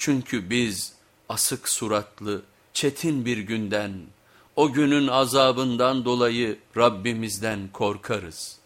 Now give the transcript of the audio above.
Çünkü biz asık suratlı, çetin bir günden, o günün azabından dolayı Rabbimizden korkarız.''